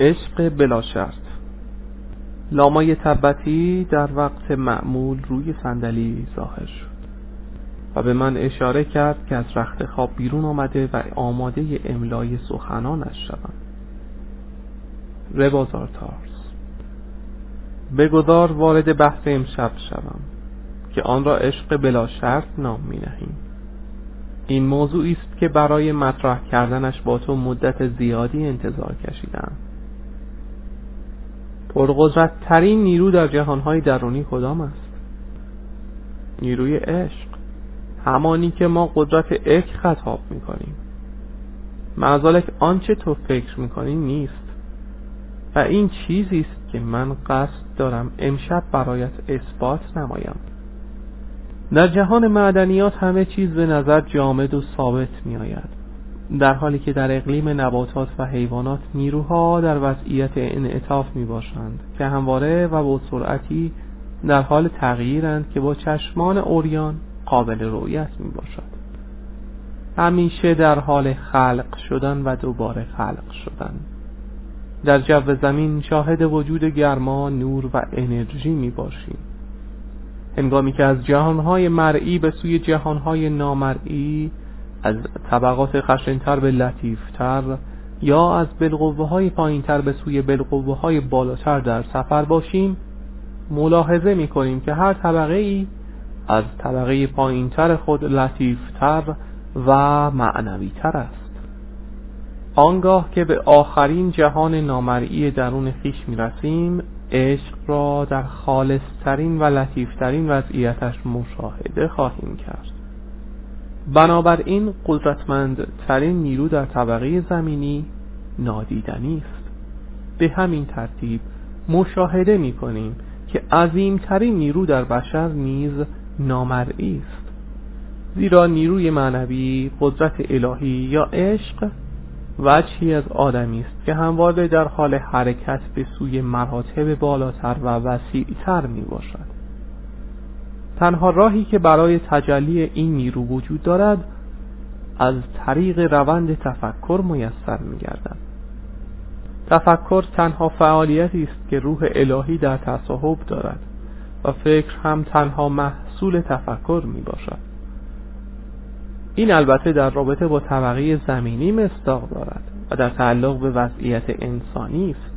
عشق بلا شرط. لامای تبتی در وقت معمول روی صندلی ظاهر شد و به من اشاره کرد که از رخت خواب بیرون آمده و آماده املای سخنانش شوم. ربازار تارس. بگذار وارد بحث امشب شوم که آن را عشق بلا شرط نام می نهیم. این موضوعی است که برای مطرح کردنش با تو مدت زیادی انتظار کشیدم. پرقدرت ترین نیرو در جهانهای درونی کدام است؟ نیروی عشق. همانی که ما قدرت عشق خطاب می‌کنیم. معذالک آنچه تو فکر می‌کنی نیست. و این چیزی است که من قصد دارم امشب برایت اثبات نمایم. در جهان معدنیات همه چیز به نظر جامد و ثابت می آید در حالی که در اقلیم نباتات و حیوانات نیروها در وضعیت انعطاف می باشند که همواره و با سرعتی در حال تغییرند که با چشمان اوریان قابل رویت می باشد همیشه در حال خلق شدن و دوباره خلق شدن. در جو زمین شاهد وجود گرما نور و انرژی می باشیم هنگامی که از جهانهای مرئی به سوی جهانهای نامرئی از طبقات خشنتر به لطیفتر یا از بلقوه های پایینتر به سوی بلقوه های بالاتر در سفر باشیم ملاحظه می کنیم که هر طبقه ای از طبقه پایینتر خود لطیفتر و معنویتر است. آنگاه که به آخرین جهان نامرئی درون خیش می رسیم عشق را در خالصترین و لطیفترین وضعیتش مشاهده خواهیم کرد. بنابراین قدرتمندترین نیرو در طبقه زمینی نادیدنی است. به همین ترتیب مشاهده می کنیم که عظیمترین نیرو در بشر نیز نامرئی است. زیرا نیروی معنوی قدرت الهی یا عشق وجهی از آدمی است که همواره در حال حرکت به سوی مراتب بالاتر و وسیعتر می باشد تنها راهی که برای تجلی این نیرو وجود دارد از طریق روند تفکر میسر می گردد تفکر تنها فعالیتی است که روح الهی در تصاحب دارد و فکر هم تنها محصول تفکر می باشد این البته در رابطه با طبقه زمینی مستاق دارد و در تعلق به وضعیت انسانی است.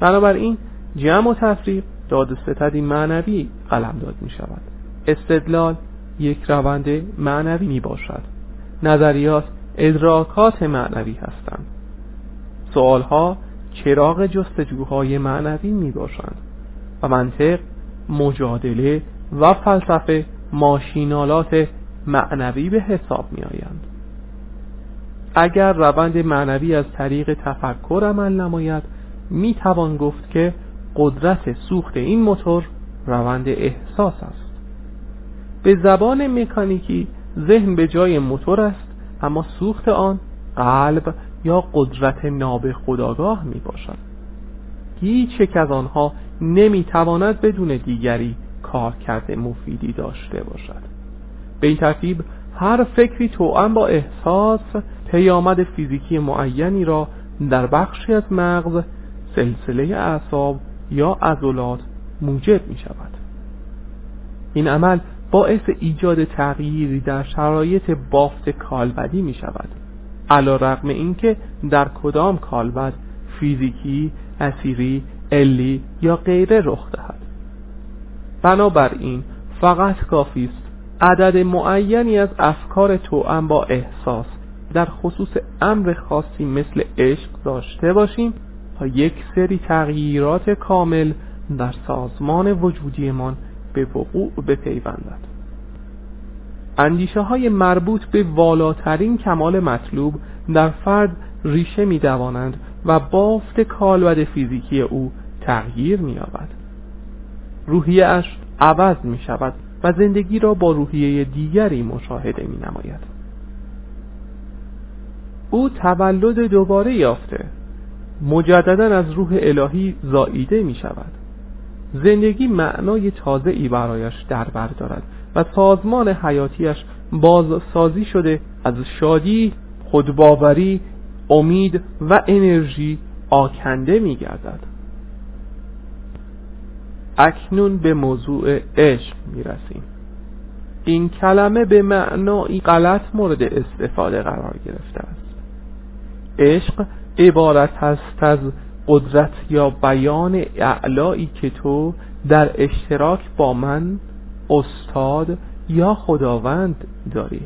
بنابراین جمع و تفریق داد ستدی معنوی قلم داد می شود استدلال یک روند معنوی می باشد نظریات ادراکات معنوی هستند. سوالها چراغ جستجوهای معنوی می باشند و منطق مجادله و فلسفه ماشینالات معنوی به حساب می آیند اگر روند معنوی از طریق تفکر عمل نماید می توان گفت که قدرت سوخت این موتور روند احساس است. به زبان مکانیکی ذهن به جای موتور است اما سوخت آن قلب یا قدرت ناب خداگاه می باشد. هیچ یک از آنها نمی تواند بدون دیگری کار کرده مفیدی داشته باشد. به این ترتیب هر فکری توأم با احساس پیامد فیزیکی معینی را در بخشی از مغز سلسله اعصاب یا عضلات موجب می شود این عمل باعث ایجاد تغییری در شرایط بافت کالبدی می شود علا رقم اینکه در کدام کالبد فیزیکی، اسیری، علی یا غیره رخ دهد. بنابراین فقط کافی است عدد معینی از افکار توأم با احساس در خصوص امر خاصی مثل عشق داشته باشیم تا یک سری تغییرات کامل در سازمان وجودیمان به وقوع بپیوندد. اندیشه های مربوط به والاترین کمال مطلوب در فرد ریشه می دوانند و بافت کالبد فیزیکی او تغییر می یابد روحیه اش عوض می شود و زندگی را با روحیه دیگری مشاهده می نماید او تولد دوباره یافته. مجددا از روح الهی زاییده می شود. زندگی معنای تازه ای برایش در بر دارد و سازمان حیاتیش بازسازی شده از شادی، خودباوری، امید و انرژی آکنده می گردد. اکنون به موضوع عشق می رسیم. این کلمه به معنایی غلط مورد استفاده قرار گرفته است. عشق عبارت است از قدرت یا بیان اعلایی که تو در اشتراک با من استاد یا خداوند داری.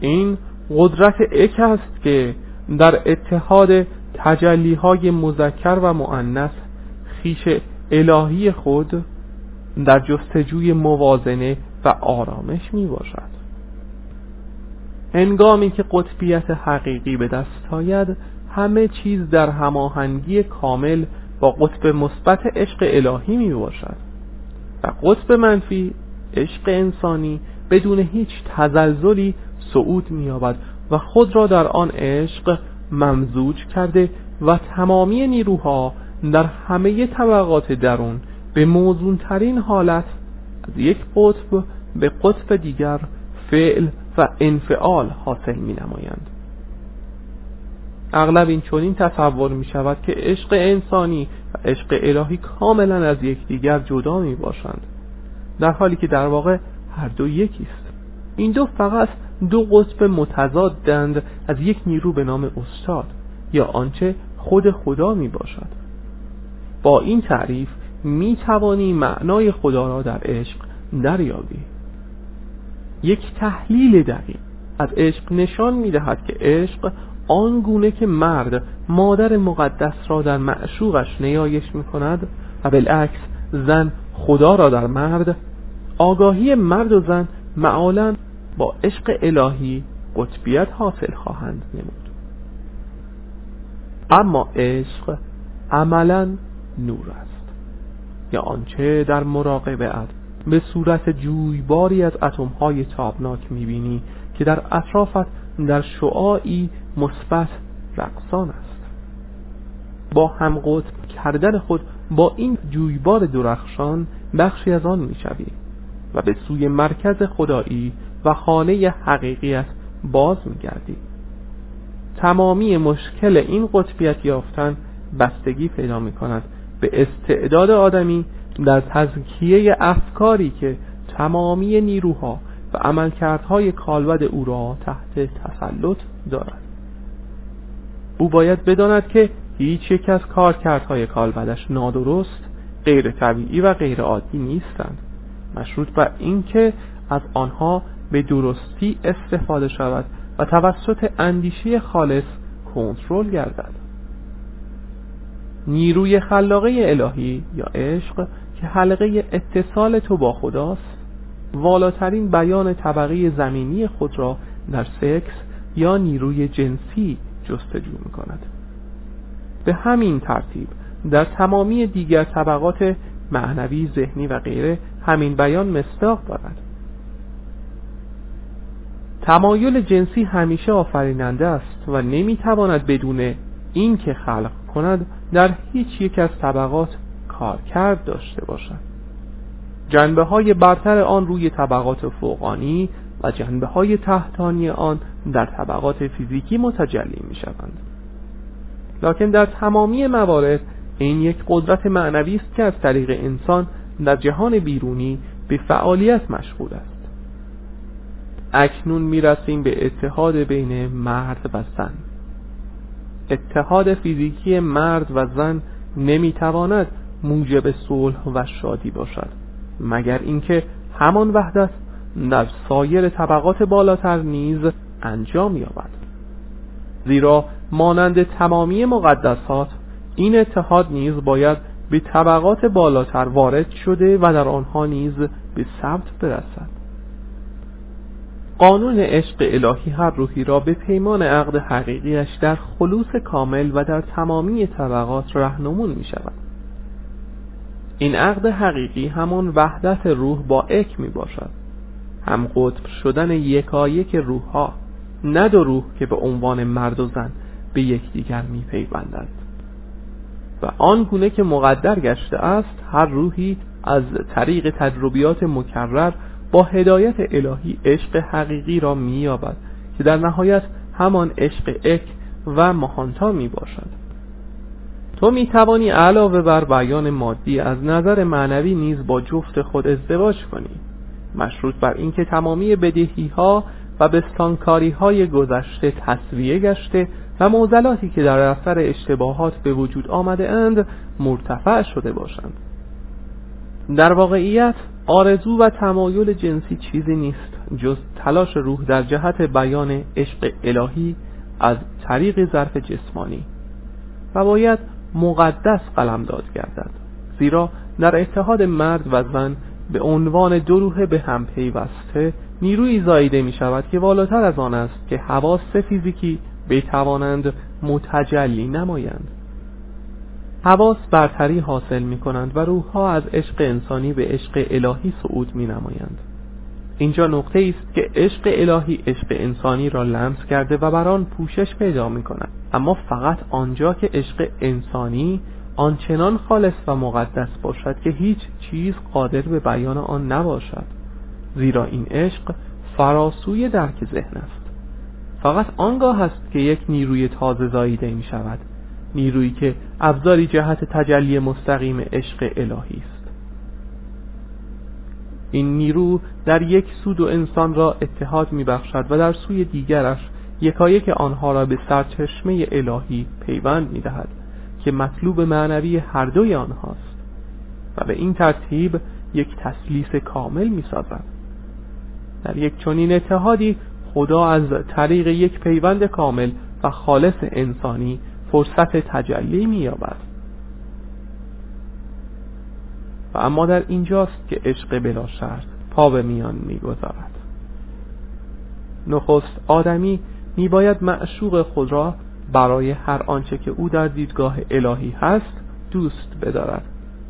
این قدرت اک است که در اتحاد تجلیهای مذکر و مؤنث خیش الهی خود در جستجوی موازنه و آرامش می باشد هنگامی که قطبیت حقیقی به دست آید همه چیز در هماهنگی کامل با قطب مثبت عشق الهی می باشد و قطب منفی عشق انسانی بدون هیچ تزلزلی صعود مییابد و خود را در آن عشق ممزوج کرده و تمامی نیروها در همه طبقات درون به موزونترین حالت از یک قطب به قطب دیگر فعل و انفعال حاصل می نمایند اغلب این چنین تصور می شود که عشق انسانی و عشق الهی کاملا از یکدیگر جدا می باشند در حالی که در واقع هر دو یکی است این دو فقط دو قطب متضادند از یک نیرو به نام استاد یا آنچه خود خدا می باشد با این تعریف می توانی معنای خدا را در عشق دریابی. یک تحلیل دقیق از عشق نشان می دهد که عشق آنگونه که مرد مادر مقدس را در معشوقش نیایش می کند و بالعکس زن خدا را در مرد آگاهی مرد و زن معالا با عشق الهی قطبیت حاصل خواهند نمود. اما عشق عملا نور است. یا آنچه در مراقبه به صورت جویباری از اتمهای تابناک می‌بینی که در اطرافت در شعاعی مثبت رقصان است. با هم قطب کردن خود با این جویبار درخشان بخشی از آن می‌شوی و به سوی مرکز خدایی و خانه حقیقیت باز میگردی. تمامی مشکل این قطبیت یافتن بستگی پیدا می کند به استعداد آدمی در تزکیه افکاری که تمامی نیروها و عملکردهای کالبد او را تحت تسلط دارد. او باید بداند که هیچ یک از کارکردهای کالبدش نادرست غیر طبیعی و غیر عادی نیستند. مشروط بر اینکه از آنها به درستی استفاده شود و توسط اندیشه خالص کنترل گردد. نیروی خلاقه الهی یا عشق که حلقه اتصال تو با خداست والاترین بیان طبقه زمینی خود را در سکس یا نیروی جنسی جستجو می کند به همین ترتیب در تمامی دیگر طبقات معنوی، ذهنی و غیره همین بیان مصداق دارد. تمایل جنسی همیشه آفریننده است و نمی‌تواند بدون این که خلق کند در هیچ یک از طبقات کارکرد داشته باشد جنبه های برتر آن روی طبقات فوقانی و جنبه های تحتانی آن در طبقات فیزیکی متجلی می شوند لکن در تمامی موارد این یک قدرت معنوی است که از طریق انسان در جهان بیرونی به فعالیت مشغول است. اکنون می‌رسیم به اتحاد بین مرد و زن. اتحاد فیزیکی مرد و زن نمی‌تواند موجب صلح و شادی باشد. مگر اینکه همان وحدت در سایر طبقات بالاتر نیز انجام یابد. زیرا مانند تمامی مقدسات این اتحاد نیز باید به طبقات بالاتر وارد شده و در آنها نیز به ثبت برسد. قانون عشق الهی هر روحی را به پیمان عقد حقیقیش در خلوص کامل و در تمامی طبقات رهنمون می شود این عقد حقیقی همان وحدت روح با اک می باشد. هم قطب شدن یکایک روح ها نه دو روح که به عنوان مرد و زن به یکدیگر می پیوندند. و آن گونه که مقدر گشته است هر روحی از طریق تجربیات مکرر با هدایت الهی عشق حقیقی را مییابد که در نهایت همان عشق اک و مهانتا می باشد. تو می توانی علاوه بر بیان مادی از نظر معنوی نیز با جفت خود ازدواج کنی. مشروط بر اینکه تمامی بدهی ها و بستانکاری های گذشته تصویه گشته و موزلاتی که در اثر اشتباهات به وجود آمده اند مرتفع شده باشند. در واقعیت آرزو و تمایل جنسی چیزی نیست جز تلاش روح در جهت بیان عشق الهی از طریق ظرف جسمانی. و باید مقدس قلم داد گردد. زیرا در اتحاد مرد و زن به عنوان دو روح به هم پیوسته نیروی زاییده می شود که والاتر از آن است که حواس فیزیکی بتوانند متجلی نمایند. حواس برتری حاصل می کنند و روحها از عشق انسانی به عشق الهی صعود می نمایند. اینجا نقطه است که عشق الهی عشق انسانی را لمس کرده و بر آن پوشش پیدا می کند اما فقط آنجا که عشق انسانی آنچنان خالص و مقدس باشد که هیچ چیز قادر به بیان آن نباشد. زیرا این عشق فراسوی درک ذهن است. فقط آنگاه است که یک نیروی تازه زاییده می شود نیرویی که ابزاری جهت تجلی مستقیم عشق الهی است. این نیرو در یک سود و انسان را اتحاد می بخشد و در سوی دیگرش یکایک آنها را به سرچشمه الهی پیوند می دهد که مطلوب معنوی هر دوی آنهاست و به این ترتیب یک تسلیس کامل می سازد در یک چنین اتحادی خدا از طریق یک پیوند کامل و خالص انسانی فرصت تجلی مییابد. و اما در اینجاست که عشق بلا شرط پا به میان می‌گذارد. نخست آدمی میباید معشوق خود را برای هر آنچه که او در دیدگاه الهی هست دوست بدارد.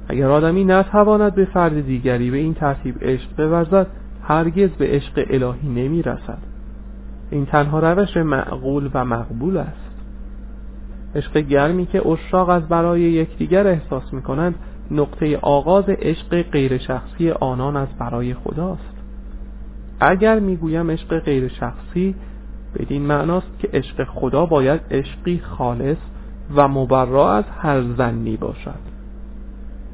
اگر آدمی نتواند به فرد دیگری به این ترتیب عشق بورزد هرگز به عشق الهی نمی رسد این تنها روش معقول و مقبول است. عشق گرمی که اشاق از برای یکدیگر احساس می کنند نقطه آغاز عشق غیر شخصی آنان از برای خداست. اگر می‌گویم عشق غیر شخصی بدین معناست که عشق خدا باید عشقی خالص و مبرا از هر زنی باشد.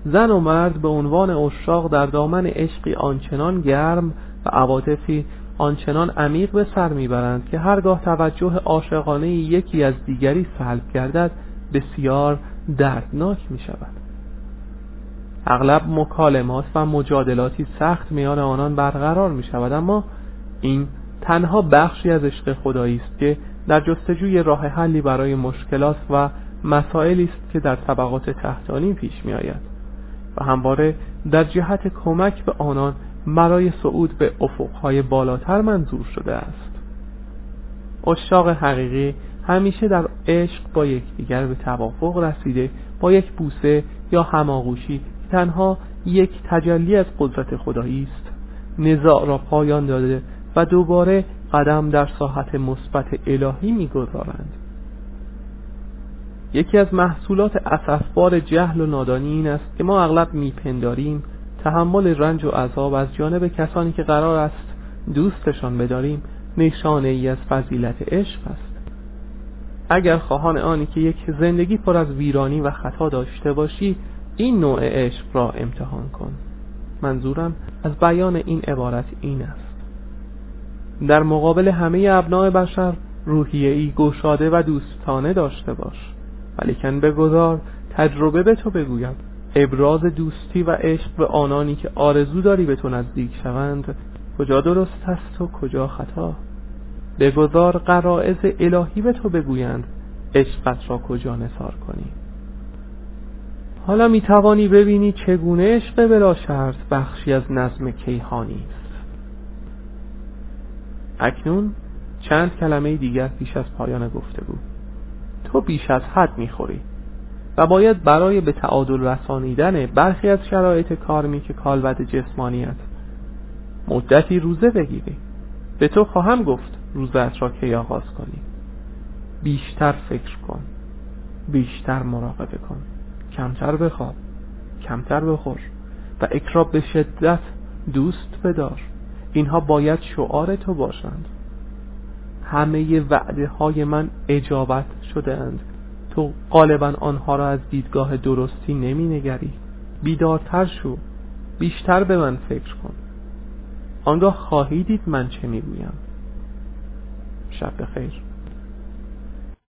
زن و مرد به عنوان اشاق در دامن عشقی آنچنان گرم و عواطفی آنچنان عمیق به سر می‌برند که هرگاه توجه عاشقانه یکی از دیگری سلب گردد بسیار دردناک می شود اغلب مکالمات و مجادلاتی سخت میان آنان برقرار می شود اما این تنها بخشی از عشق خدایی است که در جستجوی راه حلی برای مشکلات و مسائلی است که در طبقات تحتانی پیش می آید و همواره در جهت کمک به آنان برای صعود به افقهای بالاتر منظور شده است. اشاق حقیقی همیشه در عشق با یکدیگر به توافق رسیده با یک بوسه یا هماغوشی تنها یک تجلی از قدرت خدایی است. نزاع را پایان داده و دوباره قدم در ساحت مثبت الهی می‌گذارند. یکی از محصولات اسفبار جهل و نادانی این است که ما اغلب میپنداریم تحمل رنج و عذاب از جانب کسانی که قرار است دوستشان بداریم. نشانه ای از فضیلت عشق است. اگر خواهان آنی که یک زندگی پر از ویرانی و خطا داشته باشی این نوع عشق را امتحان کن. منظورم از بیان این عبارت این است. در مقابل همه ابناع بشر روحیه ای گشاده و دوستانه داشته باش. ولیکن بگذار تجربه به تو بگویم ابراز دوستی و عشق به آنانی که آرزو داری به تو نزدیک شوند کجا درست است و کجا خطا؟ بگذار قرائز الهی به تو بگویند عشقت را کجا نثار کنی؟ حالا می توانی ببینی چگونه عشق بلا شرط بخشی از نظم کیهانی. است اکنون چند کلمه دیگر پیش از پایان گفته بود تو بیش از حد می‌خوری و باید برای به تعادل رسانیدن برخی از شرایط کارمی که کالبد جسمانیت. مدتی روزه بگیری. به تو خواهم گفت روزت را کی آغاز کنی. بیشتر فکر کن. بیشتر مراقبه کن. کمتر بخواب کمتر بخور و اکراب به شدت دوست بدار. اینها باید شعار تو باشند. همه وعده های من اجابت شده اند تو غالبا آنها را از دیدگاه درستی نمی نگری بیدارتر شو. بیشتر به من فکر کن. آنگاه خواهی دید من چه می‌گویم. شب بخیر.